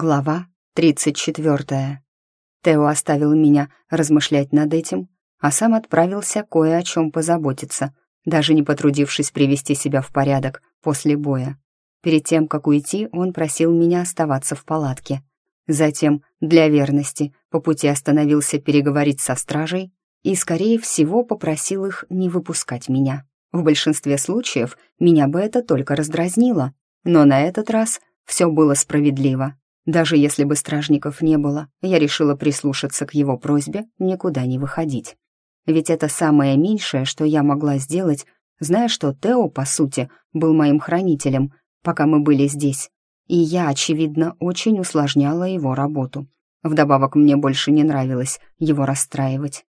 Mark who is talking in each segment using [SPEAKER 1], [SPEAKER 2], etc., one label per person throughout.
[SPEAKER 1] Глава 34. Тео оставил меня размышлять над этим, а сам отправился кое о чем позаботиться, даже не потрудившись привести себя в порядок после боя. Перед тем, как уйти, он просил меня оставаться в палатке. Затем, для верности, по пути остановился переговорить со стражей и, скорее всего, попросил их не выпускать меня. В большинстве случаев меня бы это только раздразнило, но на этот раз все было справедливо. Даже если бы стражников не было, я решила прислушаться к его просьбе никуда не выходить. Ведь это самое меньшее, что я могла сделать, зная, что Тео, по сути, был моим хранителем, пока мы были здесь. И я, очевидно, очень усложняла его работу. Вдобавок мне больше не нравилось его расстраивать.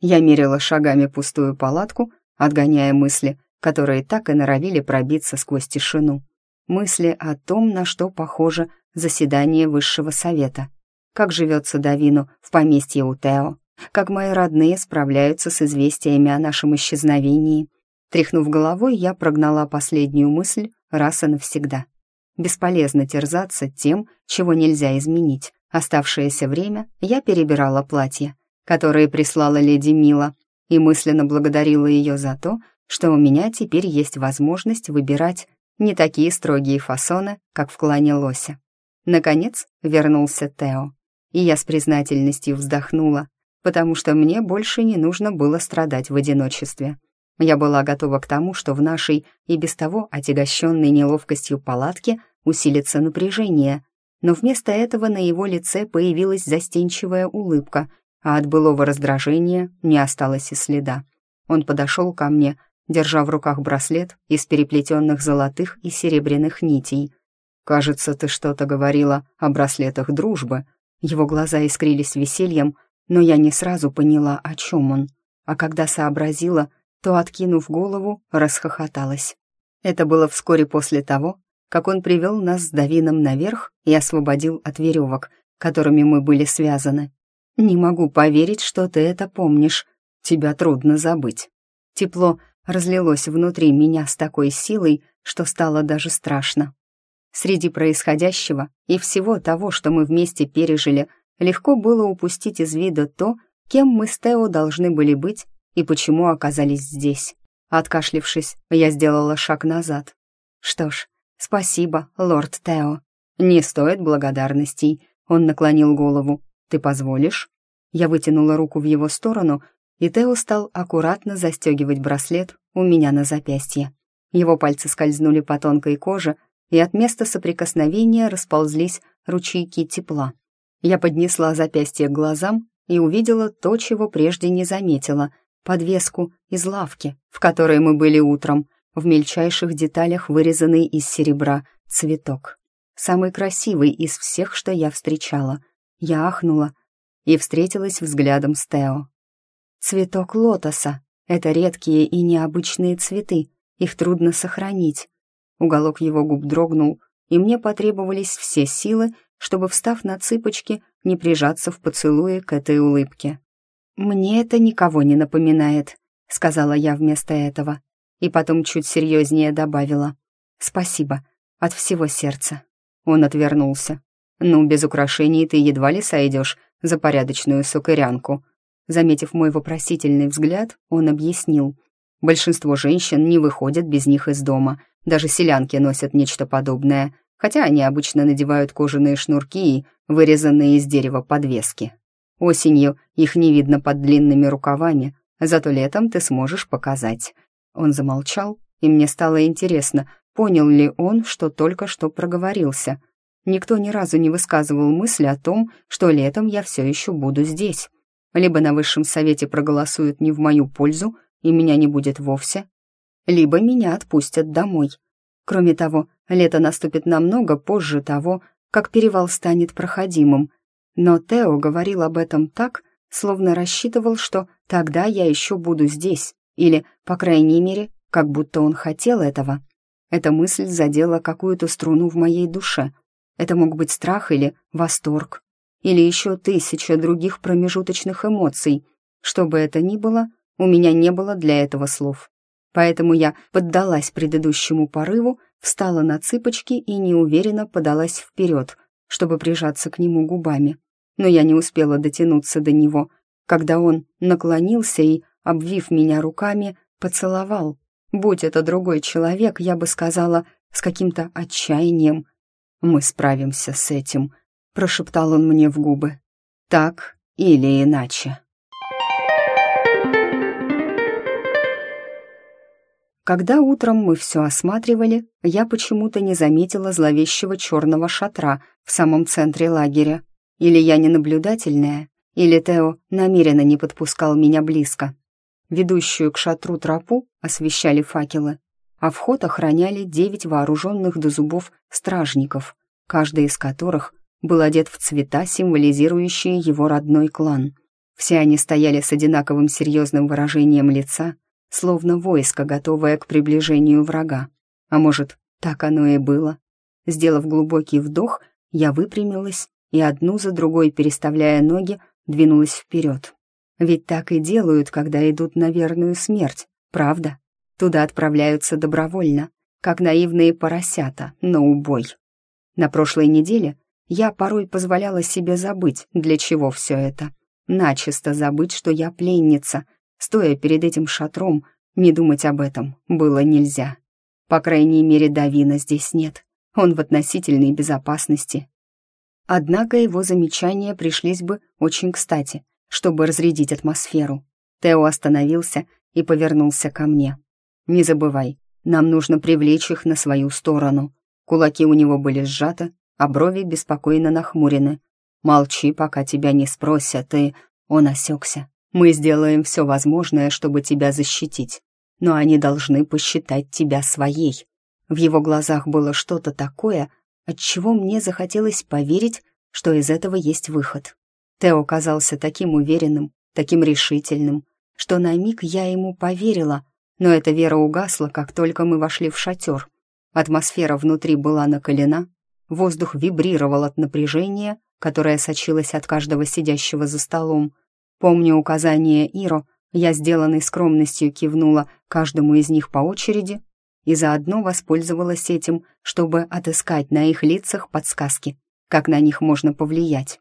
[SPEAKER 1] Я мерила шагами пустую палатку, отгоняя мысли, которые так и норовили пробиться сквозь тишину. Мысли о том, на что похоже заседание высшего совета. Как живется Давину в поместье у Тео. Как мои родные справляются с известиями о нашем исчезновении. Тряхнув головой, я прогнала последнюю мысль раз и навсегда. Бесполезно терзаться тем, чего нельзя изменить. Оставшееся время я перебирала платья, которые прислала леди Мила, и мысленно благодарила ее за то, что у меня теперь есть возможность выбирать не такие строгие фасоны, как в клане лося. Наконец вернулся Тео, и я с признательностью вздохнула, потому что мне больше не нужно было страдать в одиночестве. Я была готова к тому, что в нашей и без того отягощенной неловкостью палатке усилится напряжение, но вместо этого на его лице появилась застенчивая улыбка, а от былого раздражения не осталось и следа. Он подошел ко мне, держа в руках браслет из переплетенных золотых и серебряных нитей — «Кажется, ты что-то говорила о браслетах дружбы». Его глаза искрились весельем, но я не сразу поняла, о чем он. А когда сообразила, то, откинув голову, расхохоталась. Это было вскоре после того, как он привел нас с Давином наверх и освободил от веревок, которыми мы были связаны. «Не могу поверить, что ты это помнишь. Тебя трудно забыть». Тепло разлилось внутри меня с такой силой, что стало даже страшно. Среди происходящего и всего того, что мы вместе пережили, легко было упустить из вида то, кем мы с Тео должны были быть и почему оказались здесь. Откашлившись, я сделала шаг назад. «Что ж, спасибо, лорд Тео. Не стоит благодарностей», — он наклонил голову. «Ты позволишь?» Я вытянула руку в его сторону, и Тео стал аккуратно застегивать браслет у меня на запястье. Его пальцы скользнули по тонкой коже, и от места соприкосновения расползлись ручейки тепла. Я поднесла запястье к глазам и увидела то, чего прежде не заметила — подвеску из лавки, в которой мы были утром, в мельчайших деталях вырезанный из серебра цветок. Самый красивый из всех, что я встречала. Я ахнула и встретилась взглядом с Тео. Цветок лотоса — это редкие и необычные цветы, их трудно сохранить. Уголок его губ дрогнул, и мне потребовались все силы, чтобы, встав на цыпочки, не прижаться в поцелуе к этой улыбке. «Мне это никого не напоминает», — сказала я вместо этого, и потом чуть серьезнее добавила. «Спасибо, от всего сердца». Он отвернулся. «Ну, без украшений ты едва ли сойдешь за порядочную сукырянку». Заметив мой вопросительный взгляд, он объяснил. «Большинство женщин не выходят без них из дома, даже селянки носят нечто подобное, хотя они обычно надевают кожаные шнурки и вырезанные из дерева подвески. Осенью их не видно под длинными рукавами, зато летом ты сможешь показать». Он замолчал, и мне стало интересно, понял ли он, что только что проговорился. Никто ни разу не высказывал мысли о том, что летом я все еще буду здесь. Либо на высшем совете проголосуют не в мою пользу, и меня не будет вовсе, либо меня отпустят домой. Кроме того, лето наступит намного позже того, как перевал станет проходимым. Но Тео говорил об этом так, словно рассчитывал, что тогда я еще буду здесь, или, по крайней мере, как будто он хотел этого. Эта мысль задела какую-то струну в моей душе. Это мог быть страх или восторг, или еще тысяча других промежуточных эмоций. Что бы это ни было, у меня не было для этого слов. Поэтому я поддалась предыдущему порыву, встала на цыпочки и неуверенно подалась вперед, чтобы прижаться к нему губами, но я не успела дотянуться до него, когда он наклонился и, обвив меня руками, поцеловал. Будь это другой человек, я бы сказала, с каким-то отчаянием. «Мы справимся с этим», — прошептал он мне в губы. «Так или иначе». Когда утром мы все осматривали, я почему-то не заметила зловещего черного шатра в самом центре лагеря. Или я не наблюдательная, или Тео намеренно не подпускал меня близко. Ведущую к шатру тропу освещали факелы, а вход охраняли девять вооруженных до зубов стражников, каждый из которых был одет в цвета, символизирующие его родной клан. Все они стояли с одинаковым серьезным выражением лица, словно войско, готовое к приближению врага. А может, так оно и было. Сделав глубокий вдох, я выпрямилась и одну за другой, переставляя ноги, двинулась вперед. Ведь так и делают, когда идут на верную смерть, правда? Туда отправляются добровольно, как наивные поросята на убой. На прошлой неделе я порой позволяла себе забыть, для чего все это. Начисто забыть, что я пленница — Стоя перед этим шатром, не думать об этом было нельзя. По крайней мере, Давина здесь нет. Он в относительной безопасности. Однако его замечания пришлись бы очень кстати, чтобы разрядить атмосферу. Тео остановился и повернулся ко мне. «Не забывай, нам нужно привлечь их на свою сторону». Кулаки у него были сжаты, а брови беспокойно нахмурены. «Молчи, пока тебя не спросят, и...» Он осекся, мы сделаем все возможное, чтобы тебя защитить, но они должны посчитать тебя своей». В его глазах было что-то такое, от чего мне захотелось поверить, что из этого есть выход. Тео казался таким уверенным, таким решительным, что на миг я ему поверила, но эта вера угасла, как только мы вошли в шатер. Атмосфера внутри была накалена, воздух вибрировал от напряжения, которое сочилось от каждого сидящего за столом, Помня указание Иро, я сделанной скромностью кивнула каждому из них по очереди и заодно воспользовалась этим, чтобы отыскать на их лицах подсказки, как на них можно повлиять.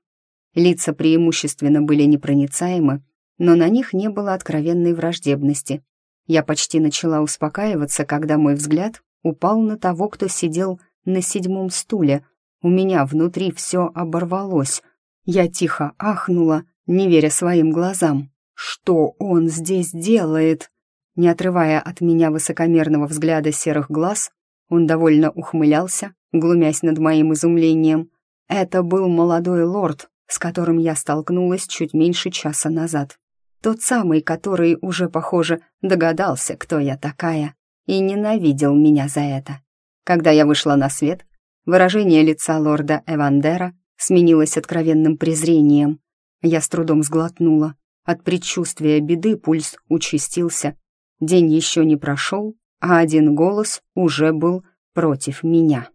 [SPEAKER 1] Лица преимущественно были непроницаемы, но на них не было откровенной враждебности. Я почти начала успокаиваться, когда мой взгляд упал на того, кто сидел на седьмом стуле. У меня внутри все оборвалось. Я тихо ахнула не веря своим глазам. «Что он здесь делает?» Не отрывая от меня высокомерного взгляда серых глаз, он довольно ухмылялся, глумясь над моим изумлением. Это был молодой лорд, с которым я столкнулась чуть меньше часа назад. Тот самый, который уже, похоже, догадался, кто я такая, и ненавидел меня за это. Когда я вышла на свет, выражение лица лорда Эвандера сменилось откровенным презрением. Я с трудом сглотнула. От предчувствия беды пульс участился. День еще не прошел, а один голос уже был против меня.